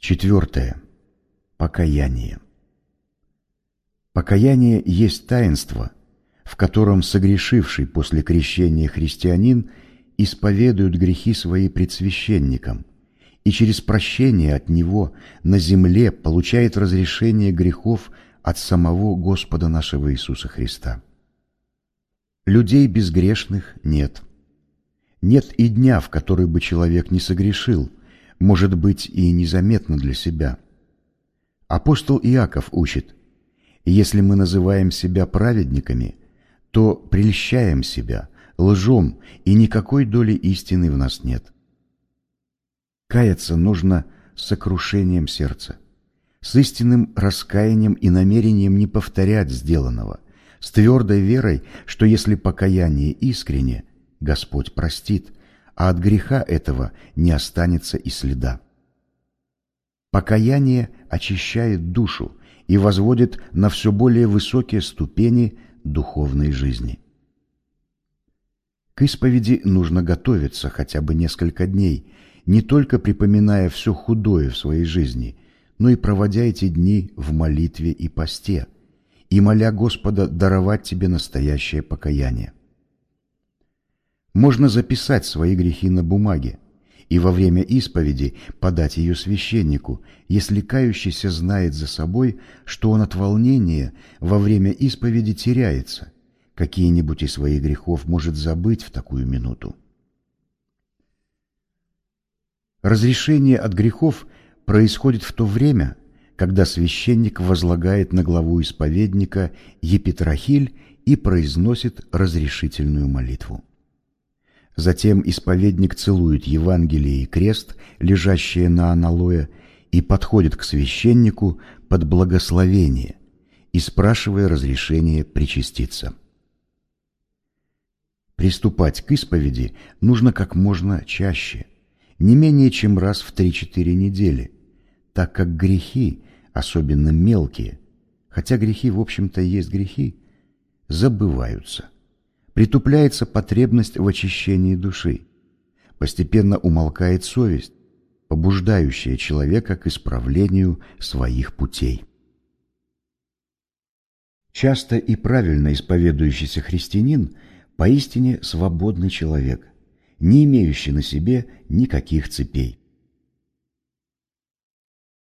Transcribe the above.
Четвертое. Покаяние. Покаяние есть таинство, в котором согрешивший после крещения христианин исповедует грехи свои пред священником и через прощение от него на земле получает разрешение грехов от самого Господа нашего Иисуса Христа. Людей безгрешных нет. Нет и дня, в который бы человек не согрешил, может быть и незаметно для себя. Апостол Иаков учит, если мы называем себя праведниками, то прельщаем себя, лжем, и никакой доли истины в нас нет. Каяться нужно сокрушением сердца, с истинным раскаянием и намерением не повторять сделанного, с твердой верой, что если покаяние искренне, Господь простит, а от греха этого не останется и следа. Покаяние очищает душу и возводит на все более высокие ступени духовной жизни. К исповеди нужно готовиться хотя бы несколько дней, не только припоминая все худое в своей жизни, но и проводя эти дни в молитве и посте, и моля Господа даровать тебе настоящее покаяние. Можно записать свои грехи на бумаге и во время исповеди подать ее священнику, если кающийся знает за собой, что он от волнения во время исповеди теряется, какие-нибудь из своих грехов может забыть в такую минуту. Разрешение от грехов происходит в то время, когда священник возлагает на главу исповедника епитрахиль и произносит разрешительную молитву. Затем исповедник целует Евангелие и крест, лежащие на аналое, и подходит к священнику под благословение и спрашивая разрешения причаститься. Приступать к исповеди нужно как можно чаще, не менее чем раз в 3-4 недели, так как грехи, особенно мелкие, хотя грехи, в общем-то, есть грехи, забываются – притупляется потребность в очищении души, постепенно умолкает совесть, побуждающая человека к исправлению своих путей. Часто и правильно исповедующийся христианин поистине свободный человек, не имеющий на себе никаких цепей.